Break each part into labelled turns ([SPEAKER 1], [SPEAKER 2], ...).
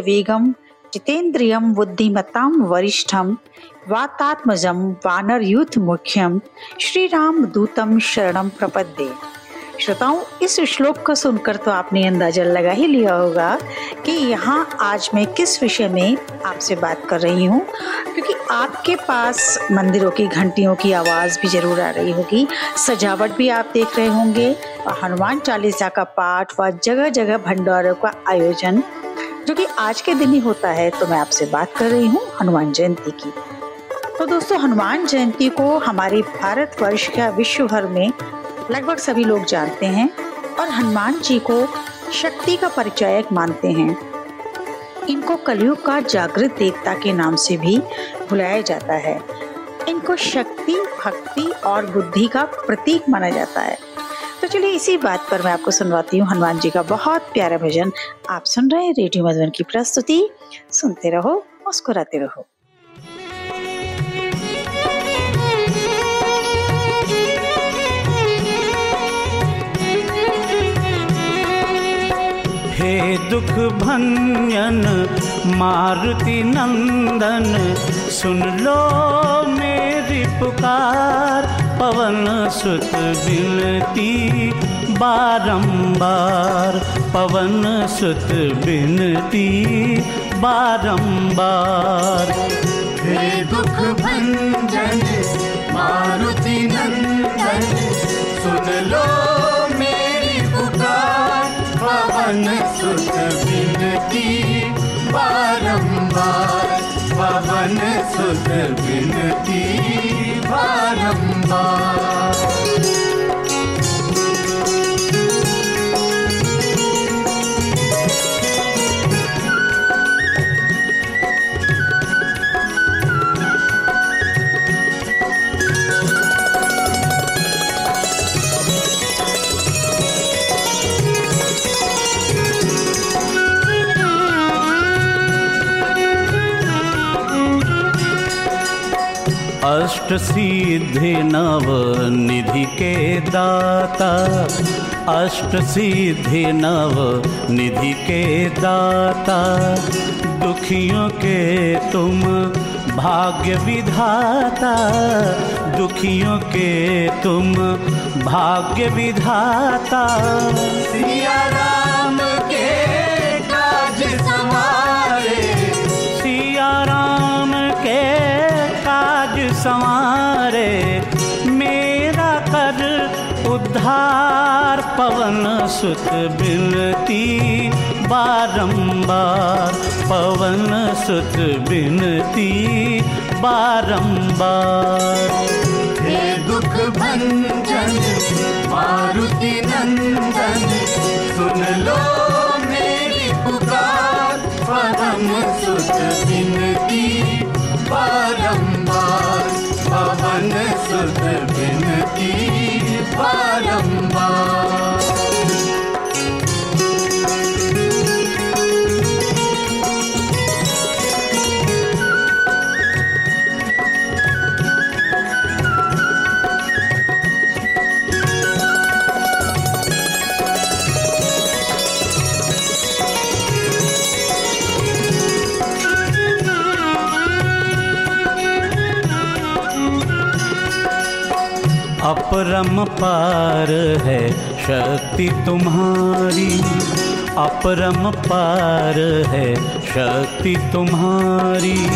[SPEAKER 1] वेगम जितेन्द्रियम वरिष्ठ वरिष्ठम वानरयूथ मुख्यम श्रीराम दूतम शरणम प्रपद्ये। श्रोताओं, इस श्लोक को सुनकर तो आपने अंदाज़ा लगा ही लिया होगा कि यहाँ आज मैं किस विषय में आपसे बात कर रही हूँ, क्योंकि आपके पास मंदिरों की घंटियों की आवाज़ भी ज़रूर आ रही होगी, सजावट भी आप देख रहे होंगे और हनुमान चालीसा का पाठ व जगह जगह भंडारों का आयोजन, जो कि आज के दिन ही होता है तो मैं आपसे बात कर रही हूँ हनुमान जयंती की। तो दोस्तों, हनुमान जयंती को हमारे भारतवर्ष या विश्व भर में लगभग सभी लोग जानते हैं और हनुमान जी को शक्ति का परिचायक मानते हैं। इनको कलयुग का जागृत देवता के नाम से भी बुलाया जाता है। इनको शक्ति, भक्ति और बुद्धि का प्रतीक माना जाता है। तो चलिए इसी बात पर मैं आपको सुनवाती हूँ। हनुमान जी का बहुत प्यारा भजन आप सुन रहे हैं रेडियो मधुबन की प्रस्तुति। सुनते रहो, मुस्कुराते रहो।
[SPEAKER 2] हे दुख भंजन, मारुति नंदन। सुन लो मेरी पुकार, पवन सुत बिनती बारंबार। पवन सुत बिनती बारंबार।
[SPEAKER 3] हे दुख भंजन, मारुति नंदन। सुत विनती बारम्बार पवन सुत विनती बारम्बार
[SPEAKER 2] अष्ट सिद्धि नव निधि के दाता। अष्ट सिद्धि नव निधि के दाता। दुखियों के तुम भाग्य विधाता। दुखियों के तुम भाग्य विधाता।
[SPEAKER 3] सिया
[SPEAKER 2] संवारे, मेरा कर उद्धार पवन सुत बिनती, बारंबार पवन सुत बिनती, बारंबार।
[SPEAKER 3] हे दुख भंजन, मारुति नंदन
[SPEAKER 2] अपरम पार है, शक्ति तुम्हारी। अपरम पार है, शक्ति तुम्हारी।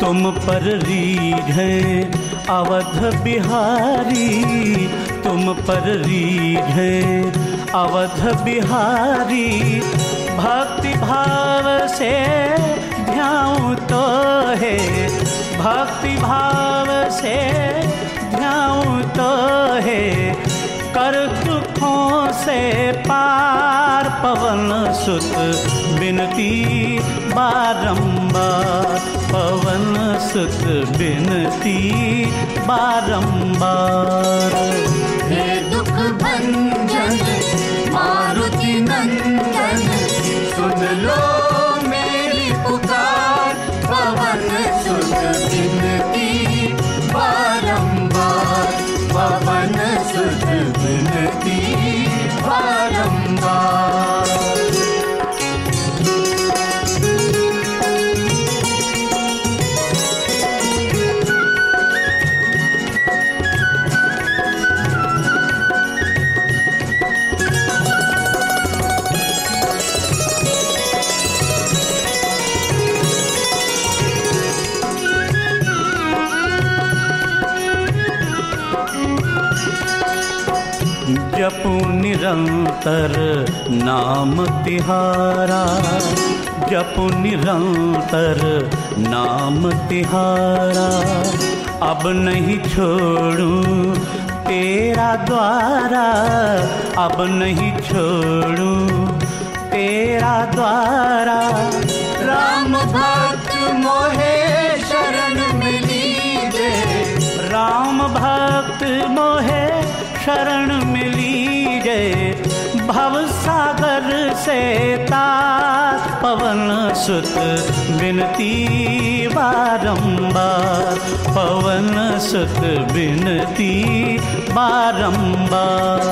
[SPEAKER 2] तुम पर रीढ़ है, अवध बिहारी। तुम पर रीढ़ है, अवध बिहारी। भक्ति भाव से ध्याऊं तो है, भक्ति भाव से तो है। कर दुखों से पार पवन सुत, बिनती बारंबार पवन सुत, बिनती बारंबार।
[SPEAKER 3] हे दुख भंजन, मारुति नंदन, सुन लो।
[SPEAKER 2] निरंतर नाम तिहारा, जप निरंतर नाम तिहारा। अब नहीं छोड़ूं तेरा द्वारा, अब नहीं छोड़ूं तेरा द्वारा।
[SPEAKER 3] राम भक्त मोहे शरण मिली दे,
[SPEAKER 2] राम भक्त मोहे शरण भव सागर से तार, पवन सुत बिनती बारंबार, पवन सुत बिनती बारंबार।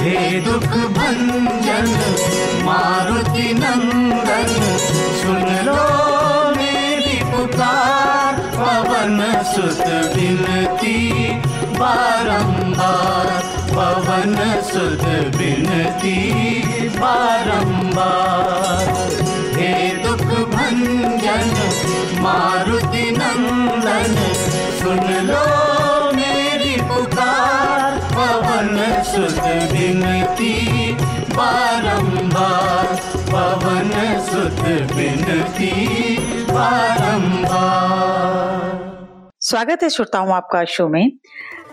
[SPEAKER 3] हे दुख भंजन, मारुति नंदन, सुन लो मेरी पुकार,
[SPEAKER 2] पवन सुत बिनती बारंबार। पवन सुत बिनती बारंबार।
[SPEAKER 3] हे दुख भंजन, मारुति नंदन, सुन लो मेरी पुकार।
[SPEAKER 2] पवन सुध बिनती बारंबार। पवन सुत बिनती बारंबार।
[SPEAKER 1] स्वागत है श्रोताओं आपका शो में।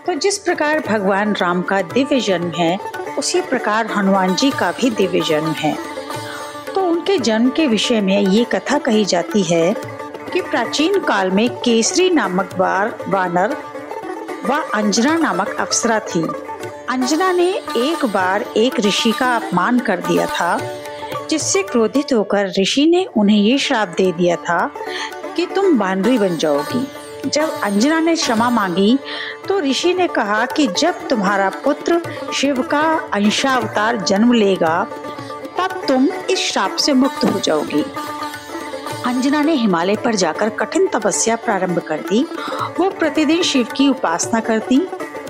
[SPEAKER 1] तो जिस प्रकार भगवान राम का दिव्य जन्म है, उसी प्रकार हनुमान जी का भी दिव्य जन्म है। तो उनके जन्म के विषय में ये कथा कही जाती है कि प्राचीन काल में केसरी नामक बार, वानर व अंजना नामक अप्सरा थी। अंजना ने एक बार एक ऋषि का अपमान कर दिया था, जिससे क्रोधित होकर ऋषि ने उन्हें ये श्राप दे दिया था कि तुम बानरी बन जाओगी। जब अंजना ने क्षमा मांगी तो ऋषि ने कहा कि जब तुम्हारा पुत्र शिव का अंशावतार जन्म लेगा, तब तुम इस श्राप से मुक्त हो जाओगी। अंजना ने हिमालय पर जाकर कठिन तपस्या प्रारंभ कर दी। वो प्रतिदिन शिव की उपासना करती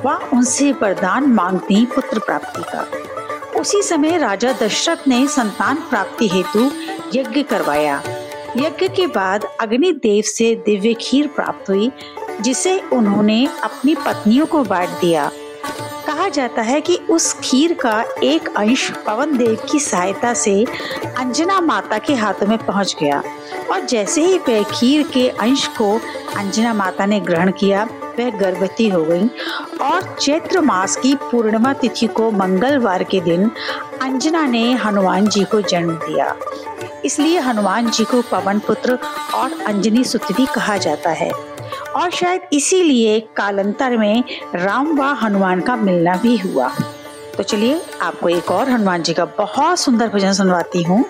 [SPEAKER 1] व उनसे वरदान मांगती पुत्र प्राप्ति का। उसी समय राजा दशरथ ने संतान प्राप्ति हेतु यज्ञ करवाया। यज्ञ के बाद अग्नि देव से दिव्य खीर प्राप्त हुई, जिसे उन्होंने अपनी पत्नियों को बांट दिया। कहा जाता है कि उस खीर का एक अंश पवन देव की सहायता से अंजना माता के हाथों में पहुँच गया और जैसे ही वह खीर के अंश को अंजना माता ने ग्रहण किया, वह गर्भवती हो गई और चैत्र मास की पूर्णिमा तिथि को मंगलवार के दिन अंजना ने हनुमान जी को जन्म दिया। इसलिए हनुमान जी को पवन पुत्र और अंजनी सुत भी कहा जाता है। और शायद इसीलिए कालांतर में राम व हनुमान का मिलना भी हुआ। तो चलिए, आपको एक और हनुमान जी का बहुत सुंदर भजन सुनवाती हूँ।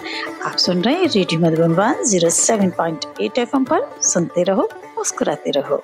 [SPEAKER 1] आप सुन रहे हैं radio Madhuban one zero seven point eight F पर सुनते रहो, मुस्कुराते रहो।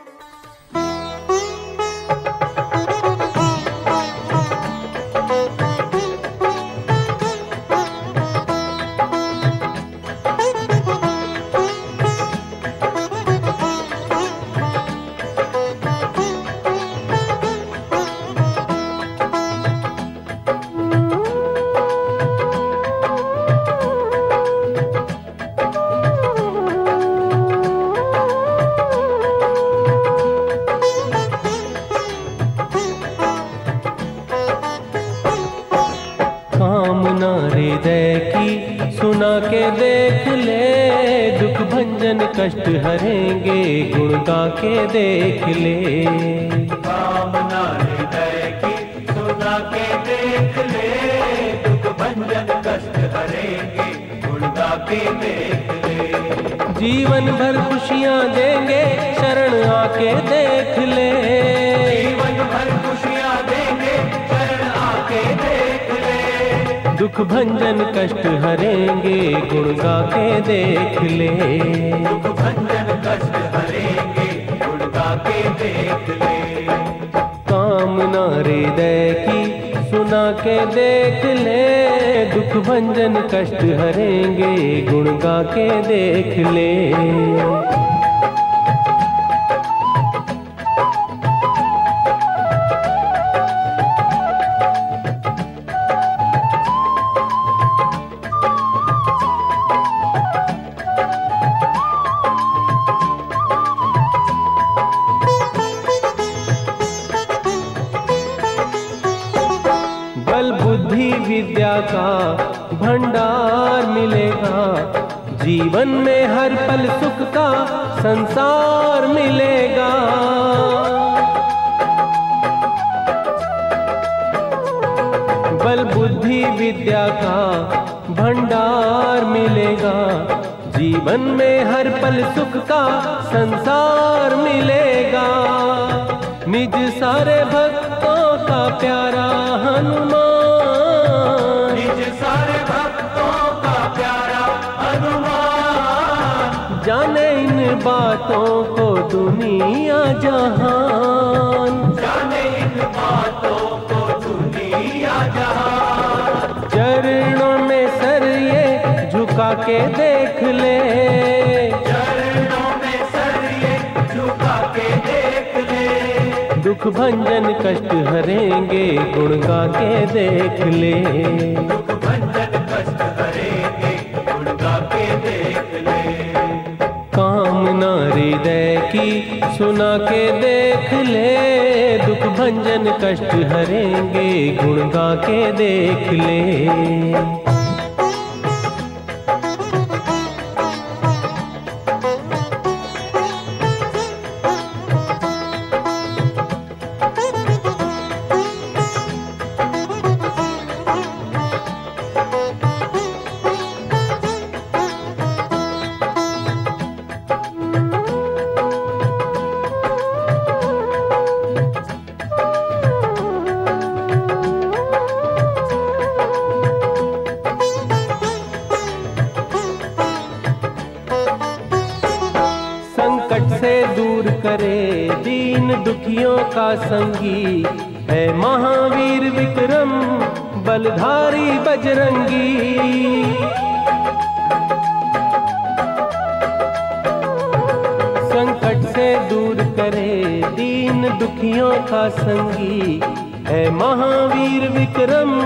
[SPEAKER 4] जीवन भर खुशियाँ देंगे शरण आके देख ले।
[SPEAKER 2] जीवन भर खुशियाँ देंगे शरण आके देख ले।
[SPEAKER 4] दुख भंजन कष्ट हरेंगे गुण गा के देख ले।
[SPEAKER 2] दुख भंजन कष्ट हरेंगे गुण गा के देख ले।
[SPEAKER 4] कामना हृदय की सुना के देख ले दुख भंजन कष्ट हरेंगे गुण गा के देख ले। पल सुख का संसार मिलेगा। निज सारे भक्तों का प्यारा हनुमान।
[SPEAKER 5] निज सारे भक्तों का प्यारा हनुमान।
[SPEAKER 4] जाने इन बातों को दुनिया जहान।
[SPEAKER 5] जाने इन बातों को दुनिया जहान।
[SPEAKER 4] चरणों में सर ये झुका के देख
[SPEAKER 5] दुख
[SPEAKER 4] भंजन कष्ट हरेंगे, गुण गा के देख ले।
[SPEAKER 5] के
[SPEAKER 4] की सुना के देख ले। दुख भंजन कष्ट हरेंगे, गुण गा के देख ले। बजरंगी। संकट से दूर करे दीन दुखियों का संगी। है महावीर विक्रम,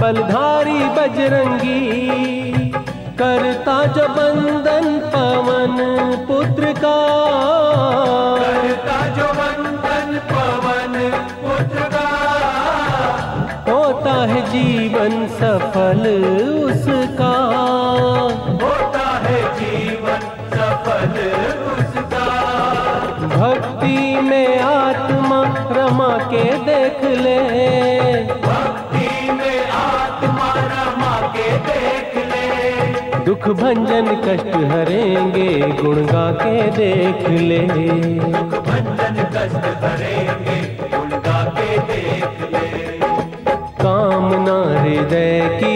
[SPEAKER 4] बलधारी बजरंगी। करता जो बंदन पवन पुत्र का।
[SPEAKER 5] करता जो वंदन पवन पुत्र
[SPEAKER 4] जीवन सफल उसका।
[SPEAKER 5] होता है जीवन सफल उसका।
[SPEAKER 4] भक्ति में आत्मा रमा के देख ले।
[SPEAKER 5] भक्ति में आत्मा रमा के देख ले।
[SPEAKER 4] दुख भंजन कष्ट हरेंगे गुण गा के देख ले।
[SPEAKER 5] दुख भंजन कष्ट हरेंगे गुण गा के देख
[SPEAKER 4] हृदय की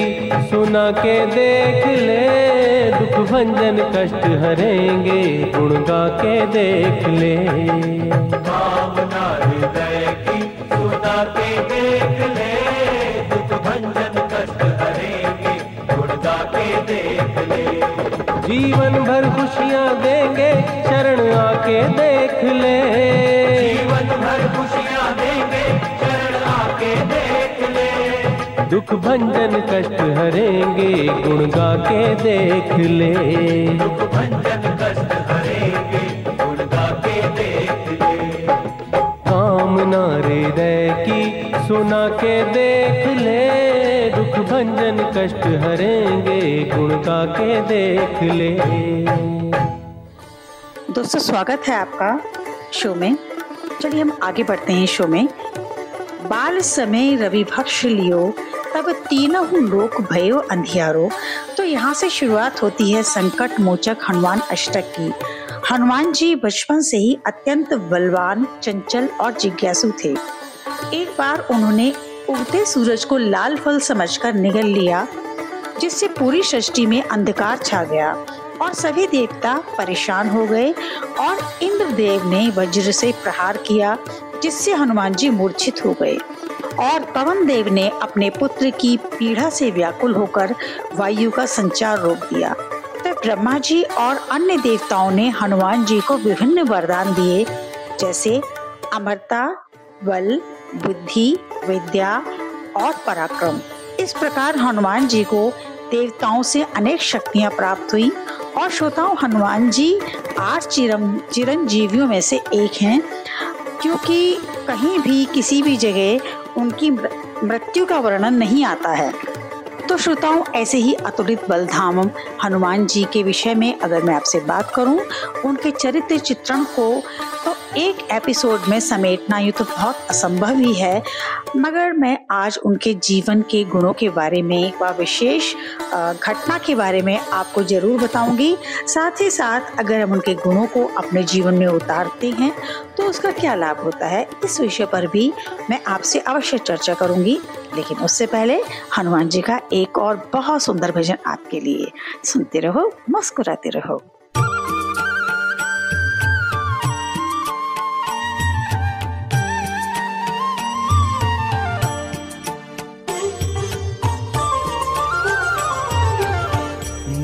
[SPEAKER 4] सुना के देख ले दुख भंजन कष्ट हरेंगे गुण गा के देख ले।
[SPEAKER 5] कामना हृदय की सुना के देख ले दुख भंजन कष्ट हरेंगे गुण गा के देख ले।
[SPEAKER 4] जीवन भर खुशियाँ देंगे शरण आके देख ले।
[SPEAKER 5] जीवन भर खुशियाँ देंगे शरण आके देख ले
[SPEAKER 4] दुख भंजन कष्ट हरेंगे गुण गा के देख ले।
[SPEAKER 5] दुख भंजन कष्ट हरेंगे गुण गा के देख ले।
[SPEAKER 4] कामना हृदय की सुना के देख ले। दुख भंजन कष्ट हरेंगे गुण गा के देख ले।
[SPEAKER 1] दोस्तों स्वागत है आपका शो में। चलिए हम आगे बढ़ते हैं शो में। बाल समय रवि भक्ष लियो तब तीनों लोक भयो अंधियारो। तो यहाँ से शुरुआत होती है संकट मोचक हनुमान अष्टक की। हनुमान जी बचपन से ही अत्यंत बलवान, चंचल और जिज्ञासु थे। एक बार उन्होंने उगते सूरज को लाल फल समझकर निगल लिया, जिससे पूरी सृष्टि में अंधकार छा गया और सभी देवता परेशान हो गए और इंद्रदेव ने वज्र से प्रहार किया, जिससे हनुमान जी मूर्छित हो गए। और पवन देव ने अपने पुत्र की पीड़ा से व्याकुल होकर वायु का संचार रोक दिया। तब ब्रह्मा जी और अन्य देवताओं ने हनुमान जी को विभिन्न वरदान दिए, जैसे अमरता, बल, बुद्धि, विद्या और पराक्रम। इस प्रकार हनुमान जी को देवताओं से अनेक शक्तियाँ प्राप्त हुई और श्रोताओं, हनुमान जी आठ चिरम चिरंजीवियों में से एक हैं। क्योंकि कहीं भी किसी भी जगह उनकी मृत्यु का वर्णन नहीं आता है। तो श्रोताओं, ऐसे ही अतुलित बलधाम हनुमान जी के विषय में अगर मैं आपसे बात करूँ, उनके चरित्र चित्रण को तो एक एपिसोड में समेटना यूँ तो बहुत असंभव ही है, मगर मैं आज उनके जीवन के गुणों के बारे में व विशेष घटना के बारे में आपको ज़रूर बताऊँगी। साथ ही साथ अगर हम उनके गुणों को अपने जीवन में उतारते हैं तो उसका क्या लाभ होता है, इस विषय पर भी मैं आपसे अवश्य चर्चा करूँगी। लेकिन उससे पहले हनुमान जी का एक और बहुत सुंदर भजन आपके लिए सुनते रहो, मुस्कुराते रहो।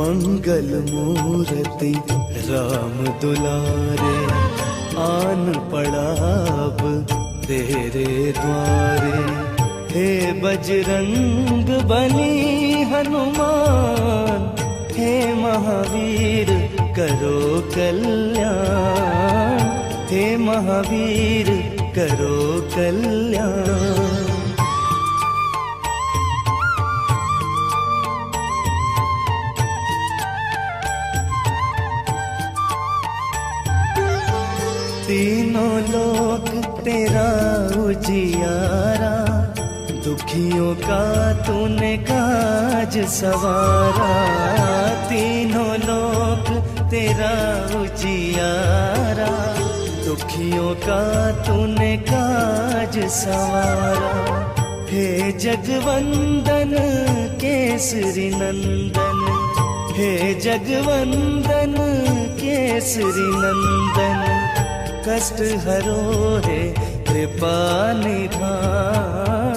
[SPEAKER 6] मंगल मूर्ति राम दुलारे, आन पड़ा अब तेरे द्वारे। हे बजरंग बली हनुमान, हे महावीर करो कल्याण। हे महावीर करो कल्याण। तेरा उजियारा दुखियों का तूने काज सवारा। तीनों लोक तेरा उजियारा दुखियों का तूने काज सवारा। हे जगवंदन केसरी नंदन, हे जगवंदन केसरी नंदन, कष्ट हरो है कृपा निधान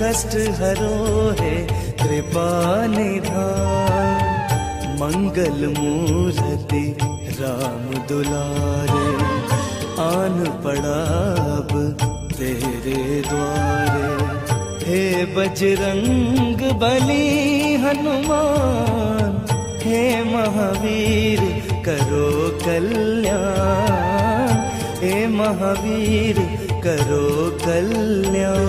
[SPEAKER 6] कष्ट हरो है कृपा निधान मंगल मूर्ति राम दुलारे, आन पड़ा तेरे द्वारे। हे बजरंग बली हनुमान, हे महावीर करो कल्याण। हे महावीर करो कल्याण।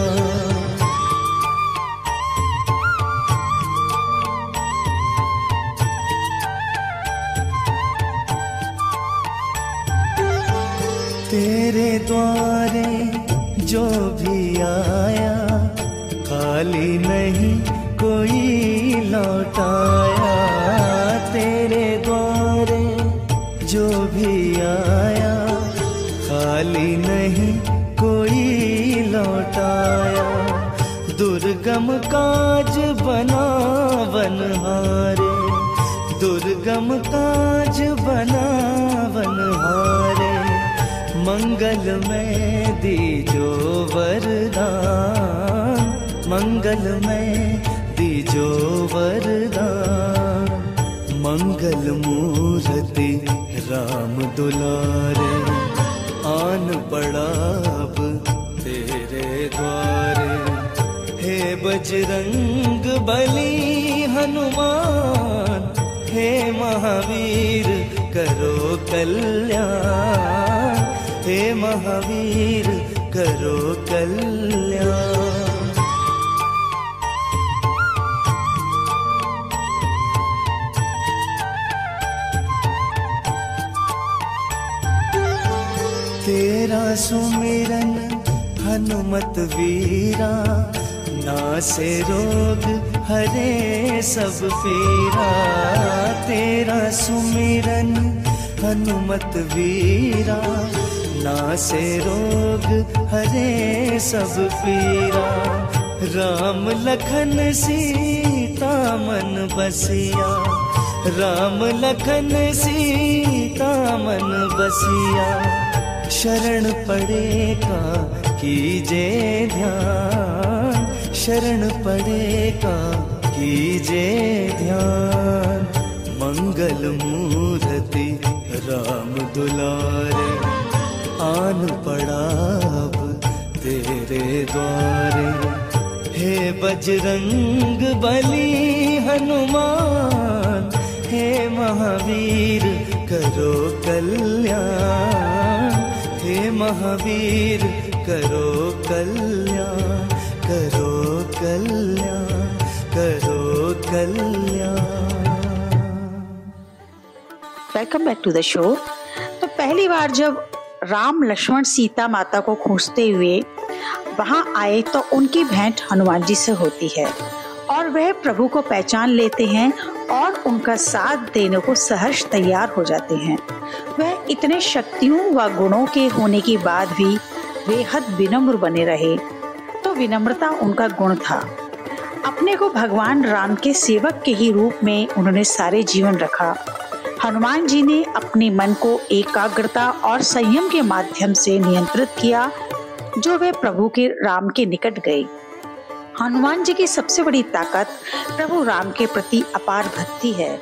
[SPEAKER 6] तेरे द्वारे जो भी आया खाली नहीं कोई लौटाया दुर्गम काज बना बनहारे दुर्गम काज बना बनहारे मंगल में दीजो वरदान मंगल में दीजो वरदान। मंगल मूर्ति राम दुलारे, आन पड़ा बजरंग बली हनुमान, हे महावीर करो कल्याण, हे महावीर करो कल्याण। तेरा सुमिरन हनुमत वीरा नासे रोग, हरे सब पीरा तेरा सुमिरन, हनुमत वीरा। ना से रोग, हरे सब पीरा। राम लखन सीता मन बसिया। राम लखन सीता मन बसिया। शरण पड़े का कीजे ध्यान। शरण पड़ेगा, कीजे ध्यान। मंगल मूर्ति, राम दुलारे। आन पड़ा तेरे द्वारे। हे बजरंग बली हनुमान, हे महावीर करो कल्याण। हे महावीर करो कल्याण, करो कल्याण, करो
[SPEAKER 3] कल्याण।
[SPEAKER 1] Welcome back to the show तो पहली बार जब राम लक्ष्मण सीता माता को खोजते हुए वहाँ आए तो उनकी भेंट हनुमान जी से होती है। और वह प्रभु को पहचान लेते हैं और उनका साथ देने को सहर्ष तैयार हो जाते हैं। वह इतने शक्तियों व गुणों के होने के बाद भी बेहद विनम्र बने रहे। तो विनम्रता उनका गुण था। अपने को भगवान राम के सेवक के ही रूप में उन्होंने सारे जीवन रखा। हनुमान जी ने अपने मन को एकाग्रता और संयम के माध्यम से नियंत्रित किया, जो वे प्रभु के राम के निकट गए। हनुमान जी की सबसे बड़ी ताकत प्रभु राम के प्रति अपार भक्ति है।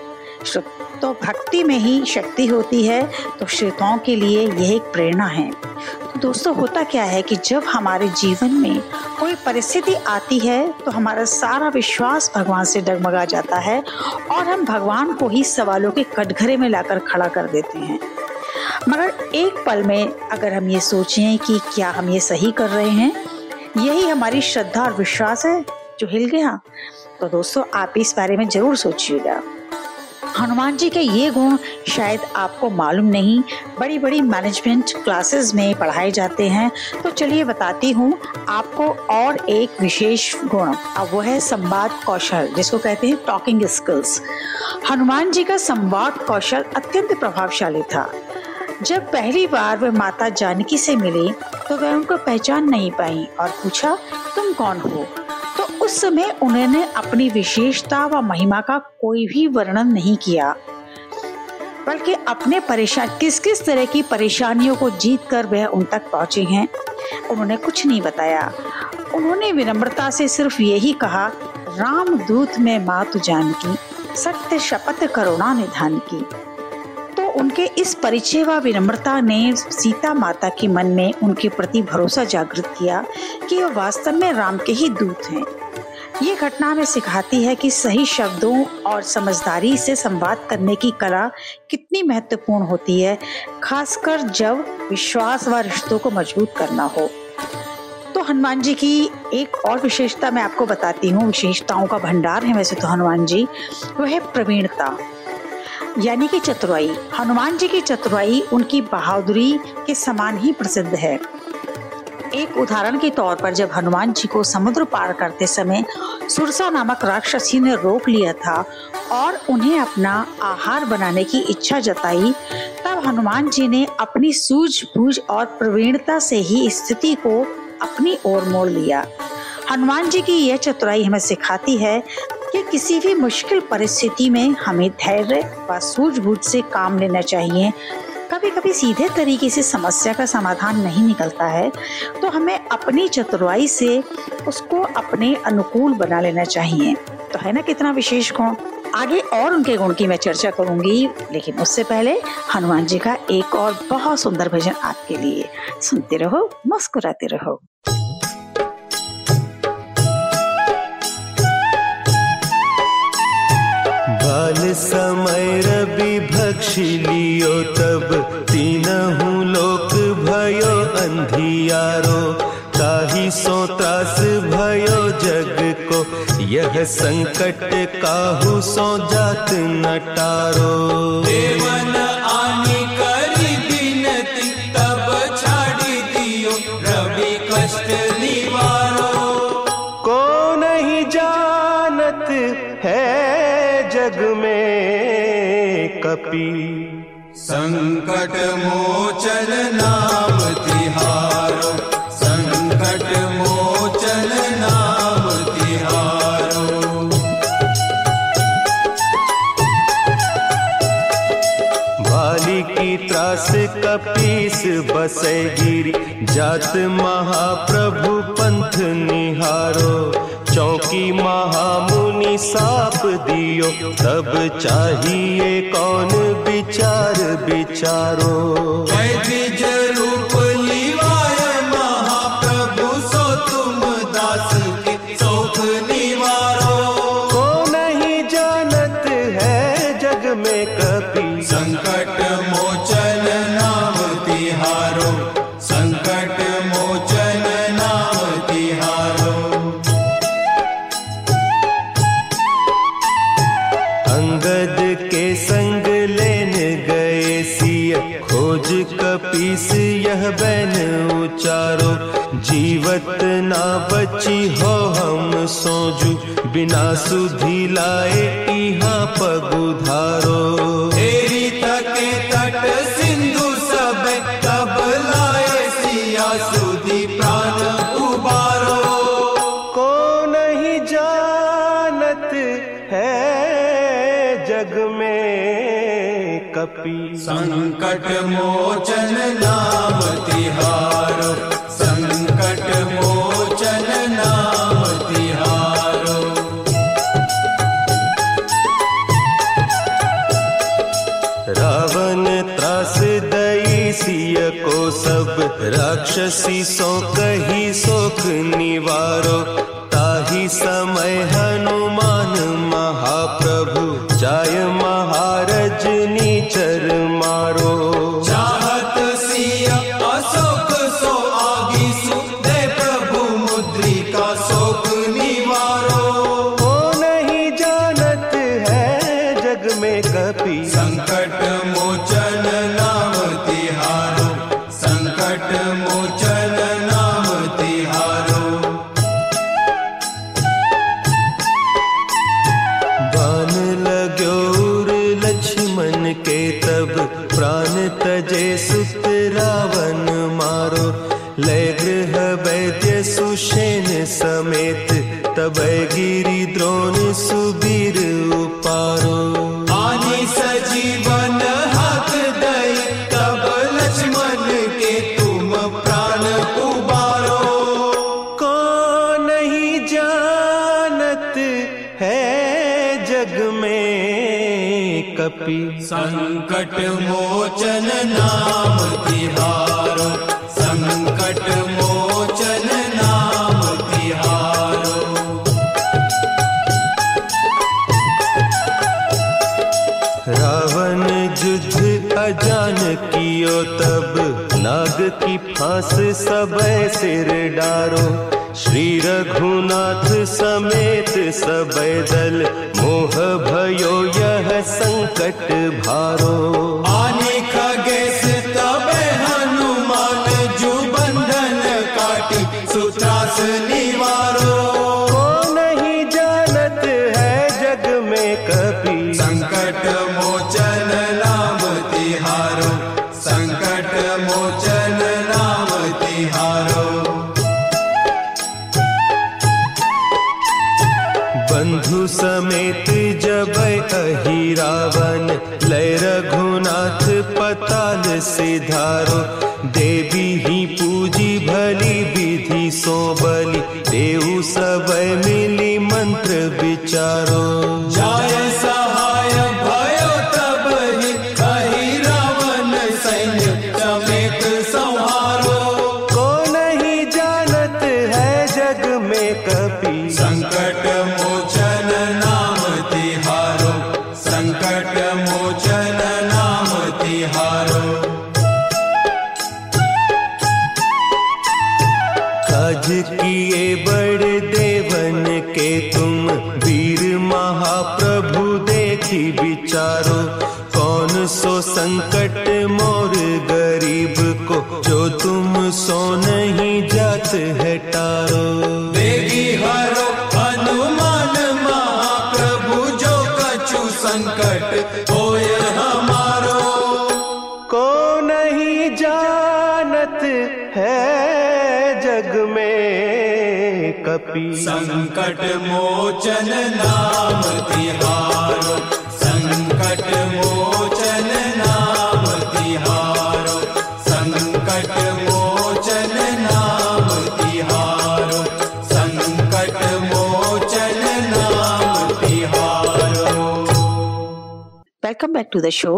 [SPEAKER 1] तो भक्ति में ही शक्ति होती है तो श्रोताओं के लिए यह एक प्रेरणा है। तो दोस्तों, होता क्या है कि जब हमारे जीवन में कोई परिस्थिति आती है तो हमारा सारा विश्वास भगवान से डगमगा जाता है और हम भगवान को ही सवालों के कटघरे में लाकर खड़ा कर देते हैं। मगर एक पल में अगर हम ये सोचें कि क्या हम ये सही कर रहे हैं, यही हमारी श्रद्धा और विश्वास है, जो हिल गया। तो दोस्तों, आप इस बारे में ज़रूर सोचिएगा। हनुमान जी के ये गुण शायद आपको मालूम नहीं। बड़ी बड़ी मैनेजमेंट क्लासेस में पढ़ाए जाते हैं। तो चलिए बताती हूँ आपको और एक विशेष गुण। अब वो है संवाद कौशल, जिसको कहते हैं टॉकिंग स्किल्स हनुमान जी का संवाद कौशल अत्यंत प्रभावशाली था। जब पहली बार वह माता जानकी से मिली तो वह उनको पहचान नहीं पाई और पूछा, तुम कौन हो? उस समय उन्होंने अपनी विशेषता व महिमा का कोई भी वर्णन नहीं किया। बल्कि अपने परेशान किस किस तरह की परेशानियों को जीत कर वह उन तक पहुँचे हैं, उन्होंने कुछ नहीं बताया। उन्होंने विनम्रता से सिर्फ़ यही कहा, राम दूत में मातु जान की सत्य शपथ करुणा निधान की। तो उनके इस परिचय व विनम्रता ने सीता माता के मन में उनके प्रति भरोसा जागृत किया कि वह वास्तव में राम के ही दूत हैं। ये घटना हमें सिखाती है कि सही शब्दों और समझदारी से संवाद करने की कला कितनी महत्वपूर्ण होती है, खासकर जब विश्वास व रिश्तों को मज़बूत करना हो। तो हनुमान जी की एक और विशेषता मैं आपको बताती हूँ, विशेषताओं का भंडार है वैसे तो हनुमान जी, वह है प्रवीणता, यानी कि चतुराई। हनुमान जी की चतुराई उनकी बहादुरी के समान ही प्रसिद्ध है। एक उदाहरण के तौर पर जब हनुमान जी को समुद्र पार करते समय सुरसा नामक राक्षसी ने रोक लिया था और उन्हें अपना आहार बनाने की इच्छा जताई, तब हनुमान जी ने अपनी सूझबूझ और प्रवीणता से ही स्थिति को अपनी ओर मोड़ लिया। हनुमान जी की यह चतुराई हमें सिखाती है कि किसी भी मुश्किल परिस्थिति में हमें धैर्य व सूझबूझ से काम लेना चाहिए। कभी कभी सीधे तरीके से समस्या का समाधान नहीं निकलता है तो हमें अपनी चतुराई से उसको अपने अनुकूल बना लेना चाहिए। तो है ना कितना विशेष गुण? आगे और उनके गुण की मैं चर्चा करूँगी, लेकिन उससे पहले हनुमान जी का एक और बहुत सुंदर भजन आपके लिए सुनते रहो, मुस्कुराते रहो।
[SPEAKER 3] बाल समय रवि भक्षी लियो तब। तीनहु लोक भयो, अंधियारो, ताही सो त्रास भयो जग को। यह संकट काहू सो जात नटारो।
[SPEAKER 2] देवन
[SPEAKER 3] बसे गिरी जात महाप्रभु पंथ निहारो, चौकी महामुनि साप दियो। तब चाहिए कौन विचार विचारो? खोज कपीस यह बैन उचारो। जीवत ना बची हो हम सोजू। बिना सुधी लाए इहाँ पगुधारो
[SPEAKER 5] संकट मोचन नाम तिहारो, संकट मोचन नाम तिहारो।
[SPEAKER 3] रावण त्रास दई सिय को सब, राक्षसी सो कही सोख निवारो, ताही समय हनुमान प्राण तजे सुत रावण मारो। लय गृह वैद्य सुषेण समेत तब गिरी द्रोण सुबीर उपारो
[SPEAKER 5] संकट मोचन
[SPEAKER 3] फांस सब सिर डारो। श्री रघुनाथ समेत सब दल मोह भयो यह संकट भारो।
[SPEAKER 5] आने
[SPEAKER 3] विधि सो बलि देव सब मिली मंत्र विचारो।
[SPEAKER 5] जाय
[SPEAKER 3] सो नहीं जात है टारो
[SPEAKER 5] देगी हरो हनुमान महाप्रभु जो कछु संकट होय हमारो।
[SPEAKER 3] को नहीं जानत है जग में कपी।
[SPEAKER 5] संकट मोचन नाम तिहारो।
[SPEAKER 1] Welcome back to the show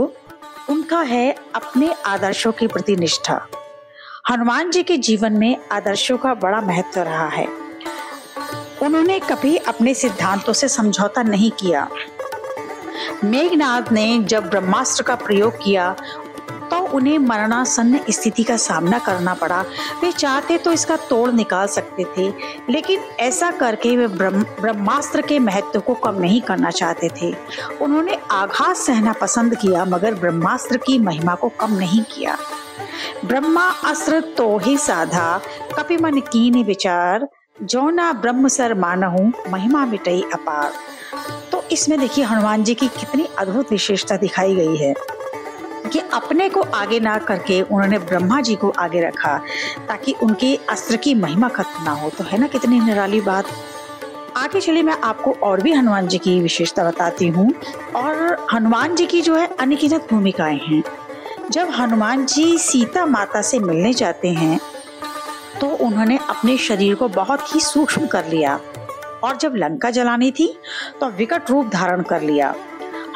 [SPEAKER 1] उनका है अपने आदर्शों के प्रति निष्ठा हनुमान जी के जीवन में आदर्शों का बड़ा महत्व रहा है। उन्होंने कभी अपने सिद्धांतों से समझौता नहीं किया। मेघनाथ ने जब ब्रह्मास्त्र का प्रयोग किया उन्हें मरणासन्न स्थिति का सामना करना पड़ा। वे चाहते तो इसका तोड़ निकाल सकते थे, लेकिन ऐसा करके वे ब्रह्म, ब्रह्मास्त्र के महत्व को कम नहीं करना चाहते थे। उन्होंने आघात सहना पसंद किया, मगर ब्रह्मास्त्र की महिमा को कम नहीं किया। ब्रह्मा अस्त्र तो ही साधा कपि मन कीन विचार जो ना ब्रह्म सर मानहू, महिमा मिटई अपार। तो इसमें देखिए, हनुमान जी की कितनी अद्भुत विशेषता दिखाई गई है। कि अपने को आगे ना करके उन्होंने ब्रह्मा जी को आगे रखा, ताकि उनके अस्त्र की महिमा खत्म ना हो। तो है ना कितनी निराली बात? आगे चलिए मैं आपको और भी हनुमान जी की विशेषता बताती हूँ। और हनुमान जी की जो है अनगिनत भूमिकाएँ हैं। जब हनुमान जी सीता माता से मिलने जाते हैं तो उन्होंने अपने शरीर को बहुत ही सूक्ष्म कर लिया। और जब लंका जलानी थी तो विकट रूप धारण कर लिया।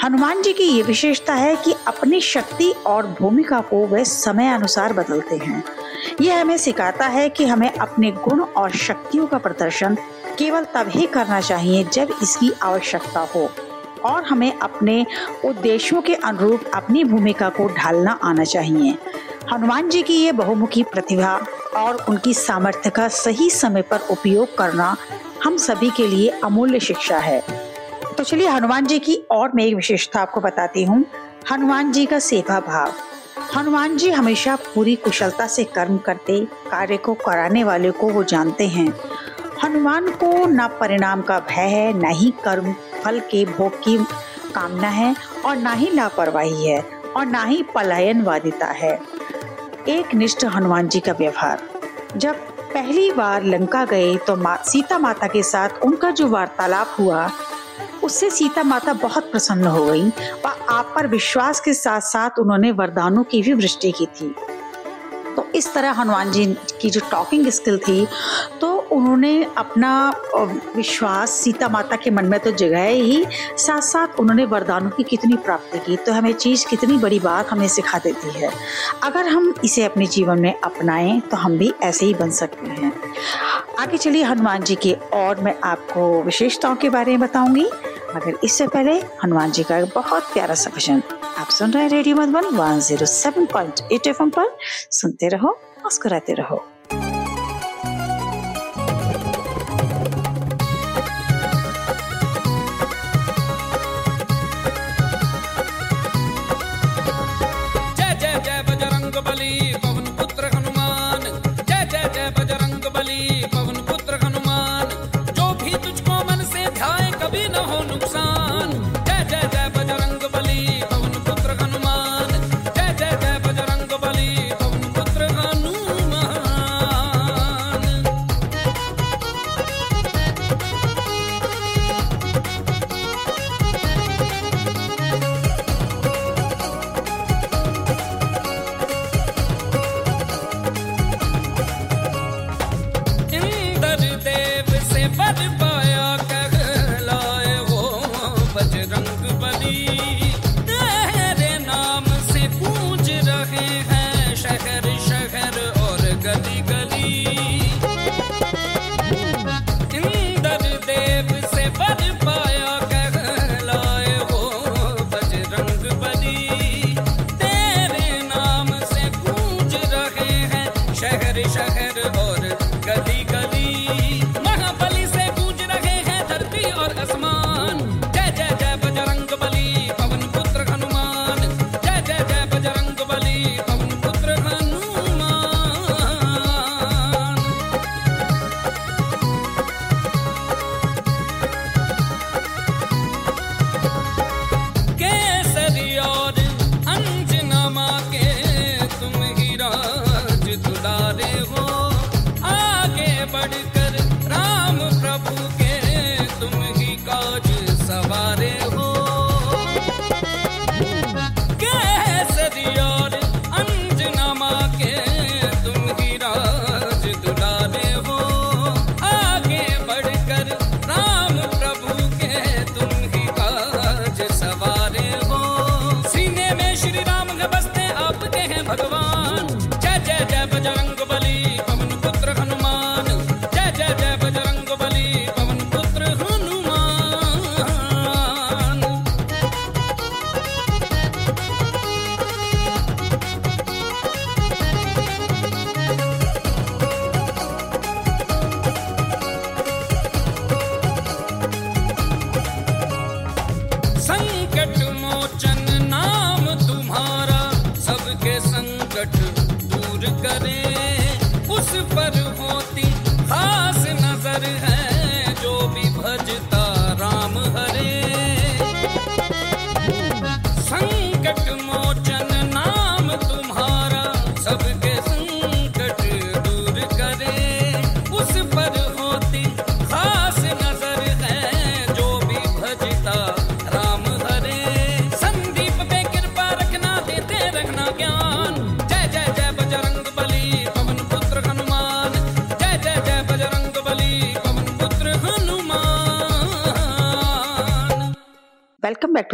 [SPEAKER 1] हनुमान जी की ये विशेषता है कि अपनी शक्ति और भूमिका को वे समय अनुसार बदलते हैं। यह हमें सिखाता है कि हमें अपने गुण और शक्तियों का प्रदर्शन केवल तब ही करना चाहिए जब इसकी आवश्यकता हो और हमें अपने उद्देश्यों के अनुरूप अपनी भूमिका को ढालना आना चाहिए। हनुमान जी की ये बहुमुखी प्रतिभा और उनकी सामर्थ्य का सही समय पर उपयोग करना हम सभी के लिए अमूल्य शिक्षा है। तो चलिए हनुमान जी की और मैं एक विशेषता आपको बताती हूँ। हनुमान जी का सेवा भाव। हनुमान जी हमेशा पूरी कुशलता से कर्म करते कार्य को कराने वाले को वो जानते हैं। हनुमान को न परिणाम का भय है न ही कर्म फल के भोग की कामना है और ना ही लापरवाही है और ना ही पलायनवादिता है। एक निष्ठ हनुमान जी का व्यवहार। जब पहली बार लंका गए तो मा, सीता माता के साथ उनका जो वार्तालाप हुआ उससे सीता माता बहुत प्रसन्न हो गई व आप पर विश्वास के साथ साथ उन्होंने वरदानों की भी वृष्टि की थी। तो इस तरह हनुमान जी की जो टॉकिंग स्किल थी तो उन्होंने अपना विश्वास सीता माता के मन में तो जगाया ही साथ साथ उन्होंने वरदानों की कितनी प्राप्ति की तो हमें चीज़ कितनी बड़ी बात हमें सिखा देती है। अगर हम इसे अपने जीवन में अपनाएँ तो हम भी ऐसे ही बन सकते हैं। आगे चलिए हनुमान जी के और मैं आपको विशेषताओं के बारे में बताऊँगी। मगर इससे पहले हनुमान जी का बहुत प्यारा सा भजन। आप सुन रहे हैं radio Madhuban one zero seven point eight F पर। सुनते रहो, मुस्कुराते रहो।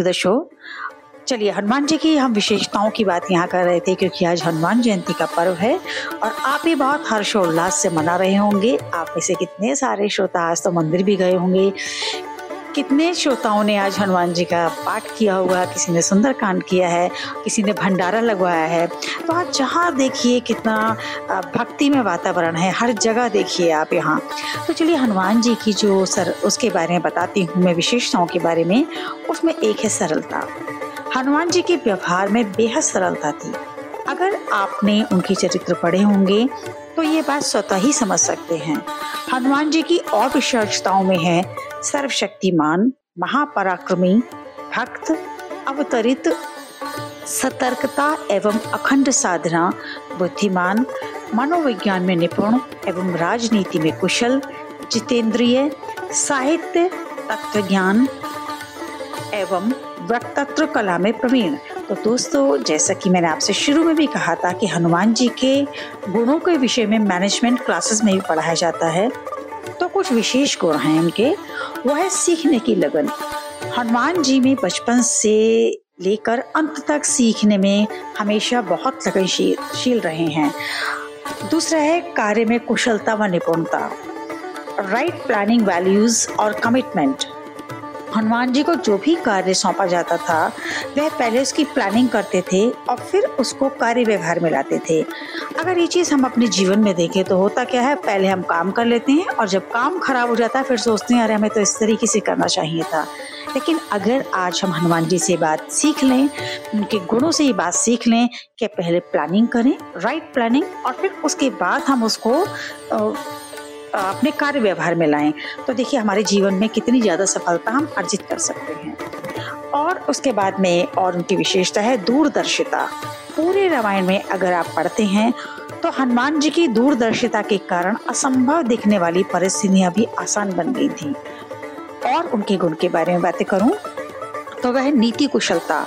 [SPEAKER 1] द शो चलिए, हनुमान जी की हम विशेषताओं की बात यहाँ कर रहे थे, क्योंकि आज हनुमान जयंती का पर्व है, और आप भी बहुत हर्षोल्लास से मना रहे होंगे। आप में से कितने सारे श्रोता आज तो मंदिर भी गए होंगे। कितने श्रोताओं ने आज हनुमान जी का पाठ किया हुआ, किसी ने सुंदरकांड किया है, किसी ने भंडारा लगवाया है। आज जहाँ देखिए कितना भक्ति में वातावरण है, हर जगह देखिए आप यहाँ। तो चलिए हनुमान जी की जो सर, उसके बारे में बताती हूँ मैं विशेषताओं के बारे में, उसमें एक है सरलता। हनुमान जी के व्यवहार में बेहद सरलता थी। अगर आपने उनके चरित्र पढ़े होंगे तो ये बात स्वतः ही समझ सकते हैं। हनुमान जी की और विशेषताओं में है सर्वशक्तिमान, महापराक्रमी, भक्त, अवतरित सतर्कता एवं अखंड साधना, बुद्धिमान, मनोविज्ञान में निपुण एवं राजनीति में कुशल, जितेंद्रिय, साहित्य तत्व ज्ञान एवं वक्तत्व कला में प्रवीण। तो दोस्तों, जैसा कि मैंने आपसे शुरू में भी कहा था कि हनुमान जी के गुणों के विषय में मैनेजमेंट क्लासेस में भी पढ़ाया जाता है तो कुछ विशेष गुण हैं उनके। वो है सीखने की लगन। हनुमान जी में बचपन से लेकर अंत तक सीखने में हमेशा बहुत लगनशील रहे हैं। दूसरा है कार्य में कुशलता व निपुणता। राइट प्लानिंग वैल्यूज़ और कमिटमेंट हनुमान जी को जो भी कार्य सौंपा जाता था, वह पहले उसकी प्लानिंग करते थे और फिर उसको कार्य व्यवहार में लाते थे। अगर ये चीज़ हम अपने जीवन में देखें तो होता क्या है, पहले हम काम कर लेते हैं और जब काम खराब हो जाता है, फिर सोचते हैं, अरे, हमें तो इस तरीके से करना चाहिए था। लेकिन अगर आज हम हनुमान जी से बात सीख लें, उनके गुणों से ये बात सीख लें कि पहले प्लानिंग करें राइट प्लानिंग और फिर उसके बाद हम उसको अपने कार्य व्यवहार में लाएँ। तो देखिए, हमारे जीवन में कितनी ज़्यादा सफलता हम अर्जित कर सकते हैं। और उसके बाद में और उनकी विशेषता है दूरदर्शिता। पूरे रामायण में अगर आप पढ़ते हैं तो हनुमान जी की दूरदर्शिता के कारण असंभव दिखने वाली परिस्थितियाँ भी आसान बन गई थी। और उनके गुण के बारे में बातें करूँ तो वह नीति कुशलता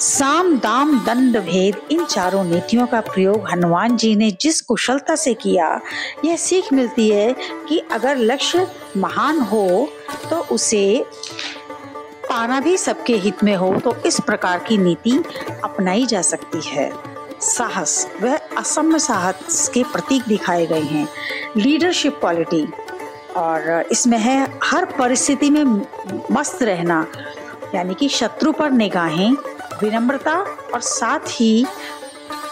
[SPEAKER 1] साम, दाम, दंड, भेद, इन चारों नीतियों का प्रयोग हनुमान जी ने जिस कुशलता से किया, यह सीख मिलती है कि अगर लक्ष्य महान हो तो उसे पाना भी सबके हित में हो तो इस प्रकार की नीति अपनाई जा सकती है। साहस, वह असम्य साहस के प्रतीक दिखाए गए हैं। लीडरशिप क्वालिटी और इसमें है हर परिस्थिति में मस्त रहना, यानी कि शत्रु पर निगाहें विनम्रता और साथ ही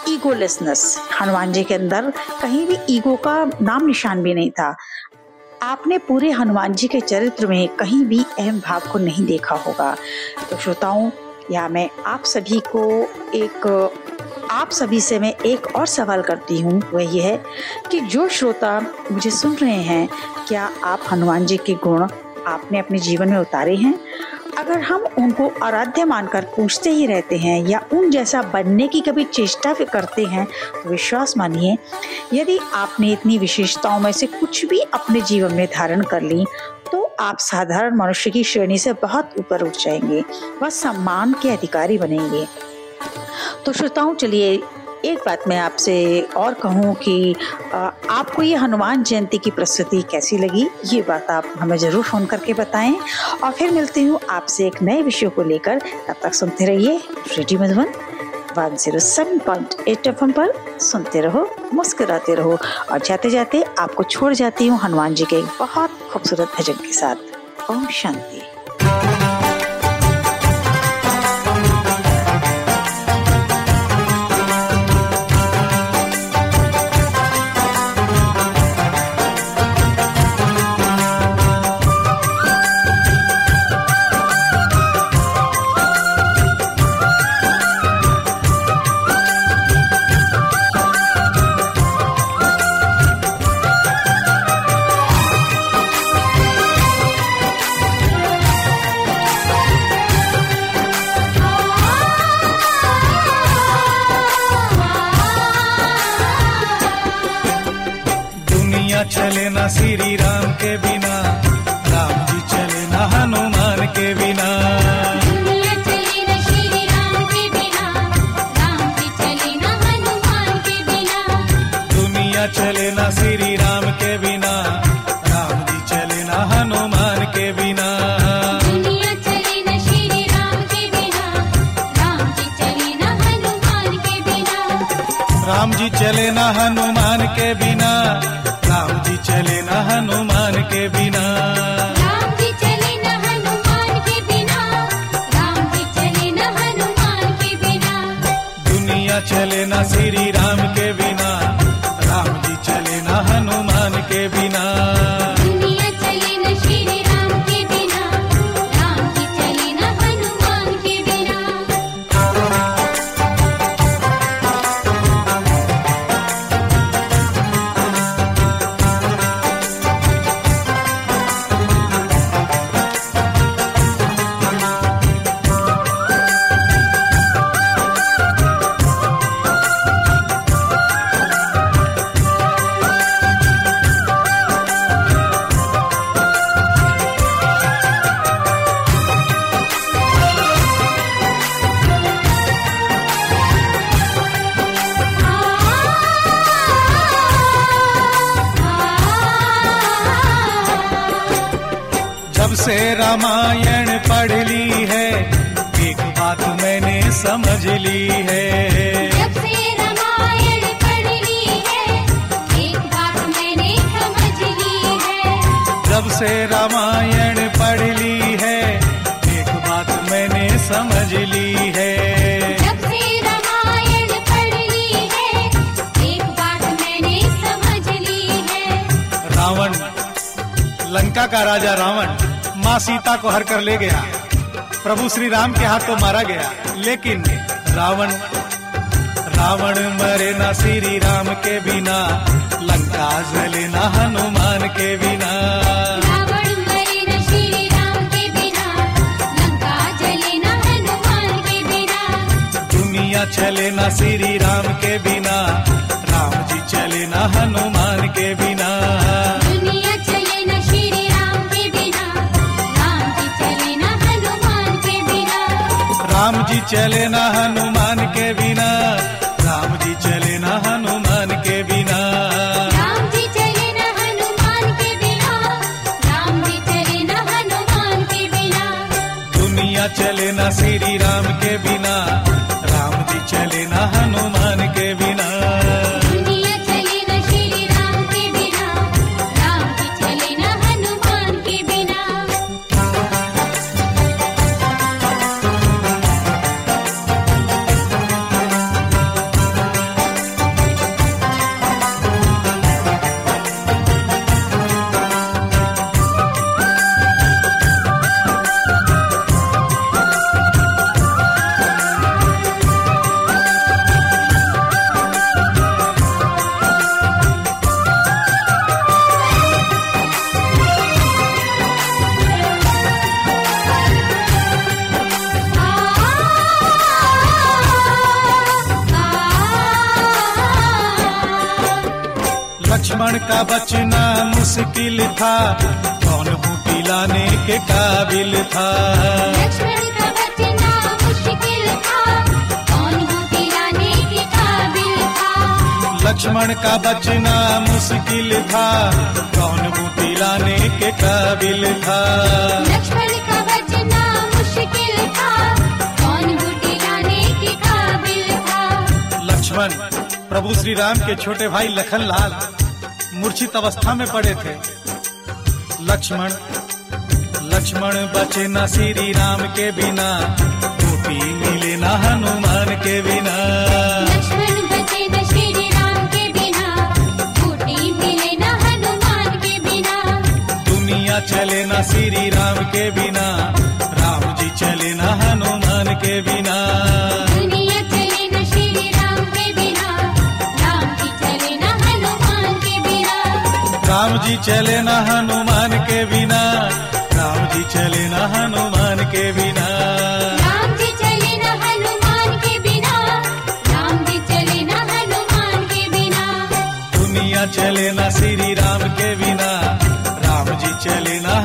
[SPEAKER 1] ईगोलेसनेस हनुमान जी के अंदर कहीं भी ईगो का नाम निशान भी नहीं था। आपने पूरे हनुमान जी के चरित्र में कहीं भी अहम भाव को नहीं देखा होगा। तो श्रोताओं, या मैं आप सभी को एक, आप सभी से मैं एक और सवाल करती हूँ। वह यह है कि जो श्रोता मुझे सुन रहे हैं, क्या आप हनुमान जी के गुण आपने अपने जीवन में उतारे हैं? अगर हम उनको आराध्य मानकर पूछते ही रहते हैं या उन जैसा बनने की कभी चेष्टा करते हैं तो विश्वास मानिए, यदि आपने इतनी विशेषताओं में से कुछ भी अपने जीवन में धारण कर ली तो आप साधारण मनुष्य की श्रेणी से बहुत ऊपर उठ जाएँगे व सम्मान के अधिकारी बनेंगे। तो श्रोताओं, चलिए एक बात मैं आपसे और कहूँ कि आपको ये हनुमान जयंती की प्रस्तुति कैसी लगी? ये बात आप हमें ज़रूर फ़ोन करके बताएँ। और फिर मिलती हूँ आपसे एक नए विषय को लेकर। तब तक सुनते रहिए radio Madhuban, one zero seven point eight F पर। सुनते रहो, मुस्कुराते रहो और जाते जाते आपको छोड़ जाती हूँ हनुमान जी के एक बहुत खूबसूरत भजन के साथ। ओम शांति।
[SPEAKER 7] ना हनुमान के बिना। राम जी चले न हनुमान के बिना।
[SPEAKER 8] राम जी चले न हनुमान के बिना।
[SPEAKER 7] दुनिया चले ना श्री प्रभु श्री राम के हाथों मारा गया। लेकिन रावण रावण मरे ना श्री राम के बिना लंका जले ना हनुमान के बिना।
[SPEAKER 8] न श्री राम के बिना लंका जले न हनुमान के बिना।
[SPEAKER 7] दुनिया चले ना श्री राम के बिना राम जी चले ना हनुमान के बिना।
[SPEAKER 8] चले ना हनुमान के बिना।
[SPEAKER 7] लक्ष्मण का बचना मुश्किल था। कौन बूटी लाने के काबिल था?
[SPEAKER 8] लक्ष्मण का बचना मुश्किल था। कौन बूटी लाने के काबिल था?
[SPEAKER 7] लक्ष्मण का बचना मुश्किल था। कौन बूटी लाने के काबिल था?
[SPEAKER 8] लक्ष्मण का बचना मुश्किल था। कौन बूटी लाने के काबिल था?
[SPEAKER 7] लक्ष्मण प्रभु श्री राम के छोटे भाई लखन लाल मूर्छित अवस्था में पड़े थे। लक्ष्मण लक्ष्मण बचे न श्री राम के बिना टोपी मिले न हनुमान के बिना। चले न श्री राम के बिना राम जी चले न हनुमान के बिना।
[SPEAKER 8] राम जी चले न हनुमान के बिना।
[SPEAKER 7] राम जी चले न हनुमान के बिना। राम जी चले ना हनुमान के बिना।
[SPEAKER 8] राम जी चले न हनुमान के बिना।
[SPEAKER 7] दुनिया चले न श्री राम के बिना। राम जी चले न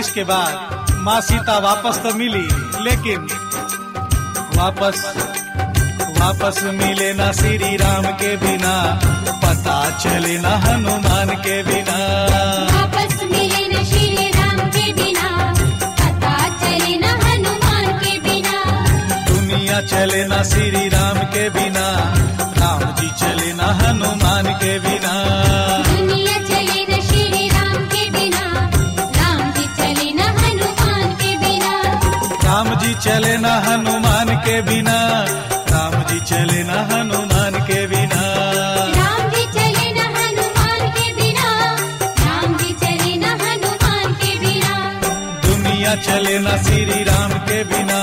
[SPEAKER 7] कोशिश के बाद माँ सीता वापस तो मिली लेकिन वापस वापस मिले ना श्री राम के बिना पता चले ना हनुमान के बिना।
[SPEAKER 8] वापस मिले न श्री राम के बिना पता चले न हनुमान के बिना।
[SPEAKER 7] दुनिया चले ना श्री राम के बिना राम जी चले ना हनुमान
[SPEAKER 8] राम जी चले ना हनुमान के बिना।
[SPEAKER 7] राम जी चले ना हनुमान के बिना। राम जी चले न हनुमान के बिना।
[SPEAKER 8] राम जी चले न हनुमान के बिना।
[SPEAKER 7] दुनिया चले ना श्री राम के बिना।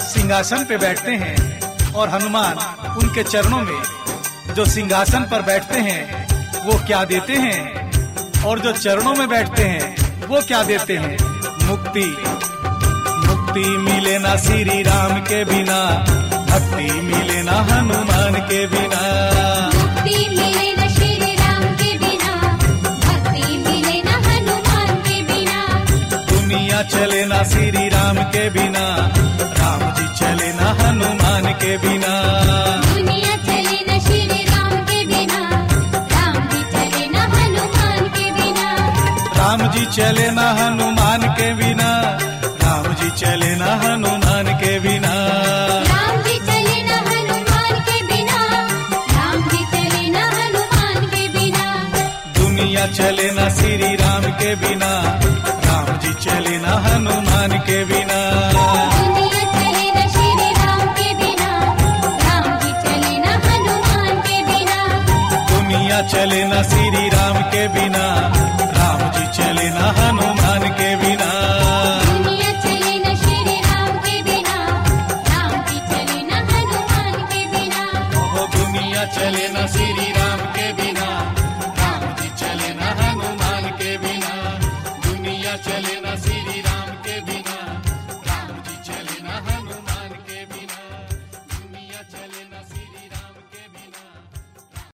[SPEAKER 7] सिंहासन पे बैठते हैं और हनुमान उनके चरणों में जो सिंहासन पर बैठते हैं, वो क्या देते हैं? और जो चरणों में बैठते हैं, वो क्या देते हैं? मुक्ति। मुक्ति मिले ना श्री राम के बिना, भक्ति मिले ना हनुमान के बिना।
[SPEAKER 8] मुक्ति मिले न
[SPEAKER 7] दुनिया चले ना श्री राम के बिना राम जी चले ना हनुमान के बिना।
[SPEAKER 8] दुनिया चले न श्री राम के बिना राम जी चले न हनुमान के बिना।
[SPEAKER 7] राम जी चले ना हनुमान के बिना राम जी चले ना हनुमान के बिना।
[SPEAKER 8] चले न
[SPEAKER 7] श्री राम के बिना। चले ना हनुमान के बिना।
[SPEAKER 8] दुनिया चले न श्री राम
[SPEAKER 7] के बिना।